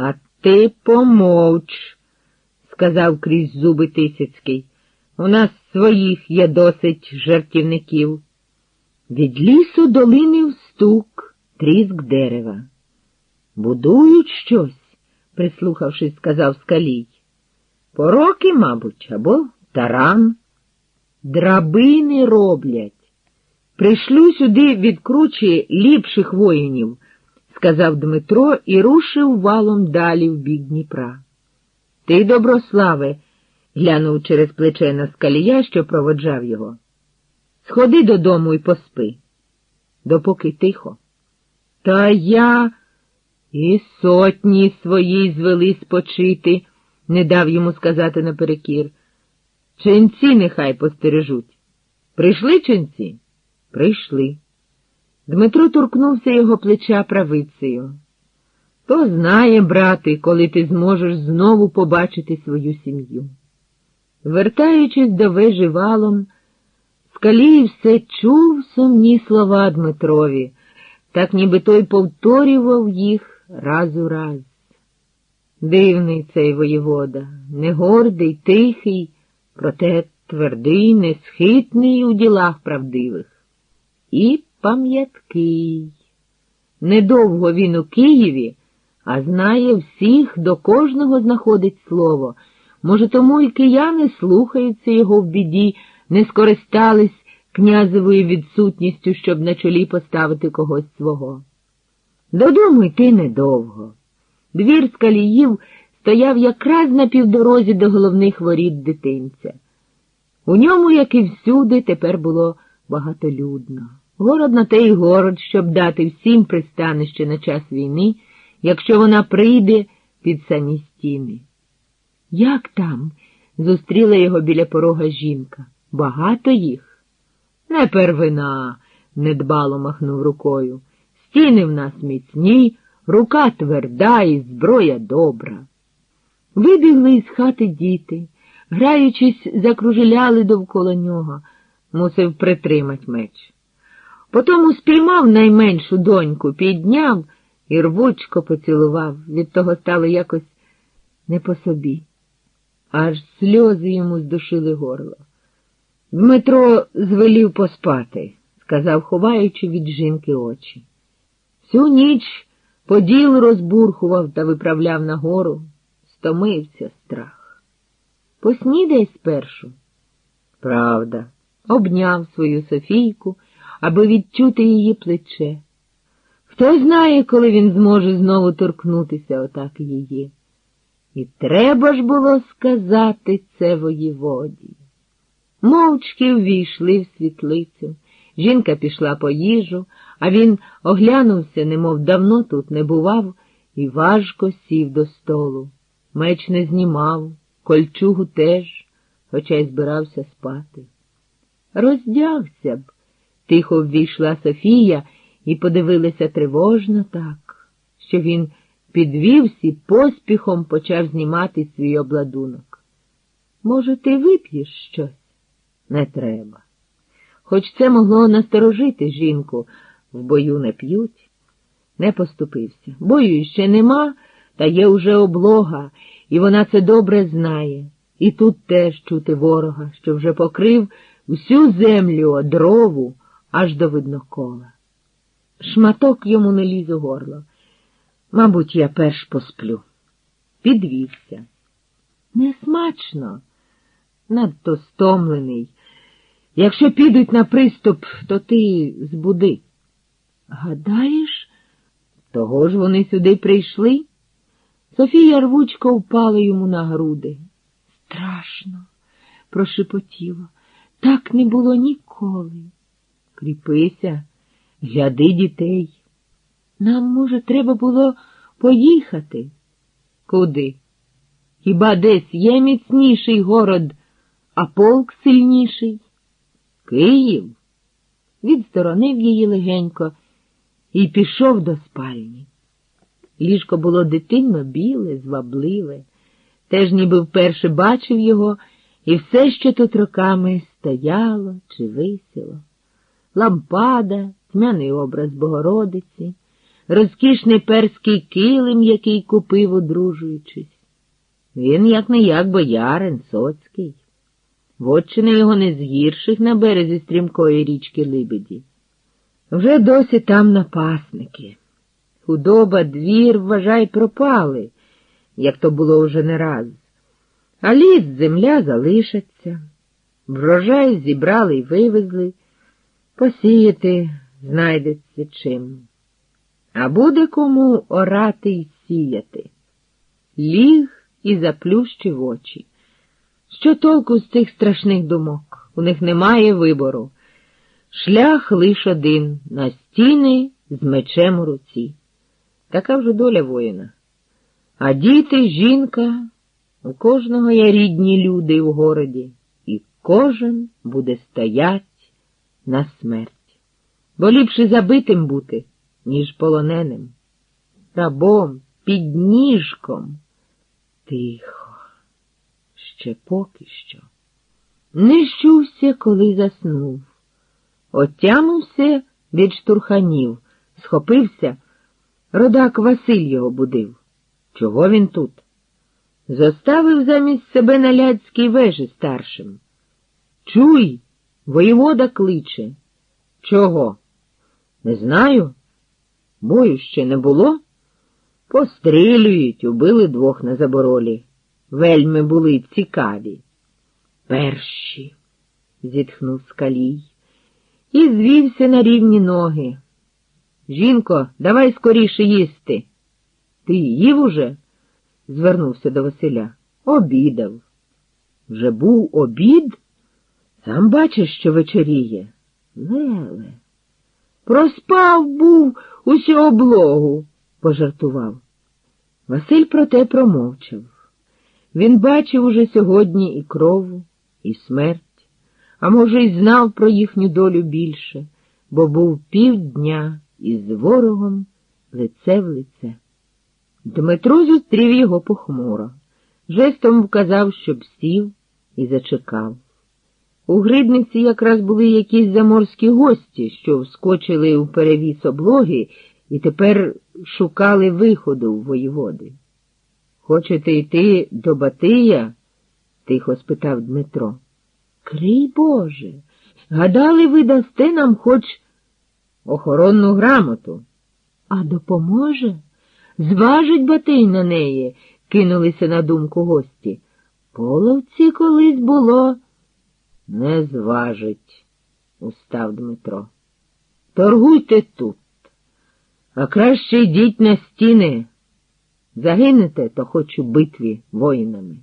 А ти помовч, сказав крізь зуби Тисяцький. У нас своїх є досить жартівників. Від лісу долинив стук, тріск дерева. Будують щось, прислухавшись, сказав скалій. Пороки, мабуть, або таран. Драбини роблять. Пришлю сюди від кручі ліпших воїнів, сказав Дмитро і рушив валом далі в бік Дніпра. Ти, Доброславе, глянув через плече на скалія, що проводжав його. Сходи додому і поспи, допоки тихо. Та я і сотні свої звели спочити, не дав йому сказати наперекір. Ченці нехай постережуть. Прийшли ченці? Прийшли. Дмитро торкнувся його плеча правицею. То знає, брати, коли ти зможеш знову побачити свою сім'ю. Вертаючись до вежі валом, Скалій все чув сумні слова Дмитрові, так ніби той повторював їх раз у раз. Дивний цей воєвода, не гордий, тихий, проте твердий, несхитний у ділах правдивих. І пам'яткий. Недовго він у Києві, а знає всіх, до кожного знаходить слово. Може, тому і кияни слухаються його в біді, не скористались князевою відсутністю, щоб на чолі поставити когось свого. Додому йти недовго. Двір скаліїв стояв якраз на півдорозі до головних воріт дитинця. У ньому, як і всюди, тепер було багатолюдно. Город на те й город, щоб дати всім пристанище на час війни, якщо вона прийде під самі стіни. Як там? зустріла його біля порога жінка. Багато їх? Не первина, недбало махнув рукою. Стіни в нас міцні, рука тверда і зброя добра. Вибігли із хати діти, граючись, закружеляли довкола нього, мусив притримать меч. Потому спіймав найменшу доньку, підняв і рвучко поцілував. Від того стало якось не по собі. Аж сльози йому здушили горло. Дмитро звелів поспати, сказав, ховаючи від жінки очі. Всю ніч поділ розбурхував та виправляв нагору, стомився страх. Поснідай спершу. Правда, обняв свою Софійку, аби відчути її плече. Хто знає, коли він зможе знову торкнутися отак її. І треба ж було сказати це воєводі. Мовчки ввійшли в світлицю. Жінка пішла по їжу, а він оглянувся, немов давно тут не бував, і важко сів до столу. Меч не знімав, кольчугу теж, хоча й збирався спати. Роздягся б, тихо ввійшла Софія і подивилася тривожно так, що він підвівся і поспіхом почав знімати свій обладунок. Може, ти вип'єш щось? Не треба. Хоч це могло насторожити жінку, в бою не п'ють, не поступився. Бою ще нема, та є уже облога, і вона це добре знає. І тут теж чути ворога, що вже покрив всю землю одрову аж до виднокола. Шматок йому не ліз у горло. Мабуть, я перш посплю. Підвівся. Несмачно, надто стомлений. Якщо підуть на приступ, то ти збуди. Гадаєш, того ж вони сюди прийшли? Софія рвучко впала йому на груди. Страшно, прошепотіла. Так не було ніколи. Кріпися, гляди дітей. Нам, може, треба було поїхати? Куди? Хіба десь є міцніший город, а полк сильніший? Київ? Відсторонив її легенько і пішов до спальні. Ліжко було дитинно біле, звабливе, теж ніби вперше бачив його, і все ще тут роками стояло чи висіло. Лампада, тьмяний образ Богородиці розкішний перський килим, який купив, одружуючись. Він, як не як боярин соцький. Вотчина його не з гірших на березі стрімкої річки Либеді. Вже досі там напасники. Худоба, двір, вважай, пропали, як то було вже не раз. А ліс, земля залишаться. Врожай зібрали й вивезли, посіяти знайдеться чим. А буде кому орати й сіяти. Ліг і заплющив очі. Що толку з цих страшних думок? У них немає вибору. Шлях лиш один на стіни з мечем у руці. Така вже доля воїна. А діти, жінка, у кожного є рідні люди в городі, і кожен буде стоять на смерть. Бо ліпше забитим бути, ніж полоненим, рабом, підніжком. Тихо, ще поки що. Не щувся, коли заснув. Отямився від штурханів, схопився. Родак Василь його будив. Чого він тут? Заставив замість себе на ляцькій вежі старшим. Чуй, воєвода кличе. Чого? Не знаю. Бою ще не було. Пострілюють, убили двох на заборолі. Вельми були цікаві. Перші, зітхнув скалій і звівся на рівні ноги. Жінко, давай скоріше їсти. Ти їв уже? звернувся до Василя. Обідав. Вже був обід? Сам бачиш, що вечоріє. Леле. Проспав був усю облогу, пожартував. Василь проте промовчав. Він бачив уже сьогодні і крову, і смерть, а може, й знав про їхню долю більше, бо був півдня із ворогом лице в лице. Дмитро зустрів його похмуро, жестом вказав, щоб сів і зачекав. У гридниці якраз були якісь заморські гості, що вскочили у перевіс облоги і тепер шукали виходу в воєводи. Хочете йти до Батия? тихо спитав Дмитро. Крий Боже, гадали, ви дасте нам хоч охоронну грамоту. А допоможе? Зважить Батий на неї, кинулися на думку гості. Половці колись було. Не зважить, устав Дмитро. Торгуйте тут, а краще йдіть на стіни. Загинете, то хоч у битві воїнами.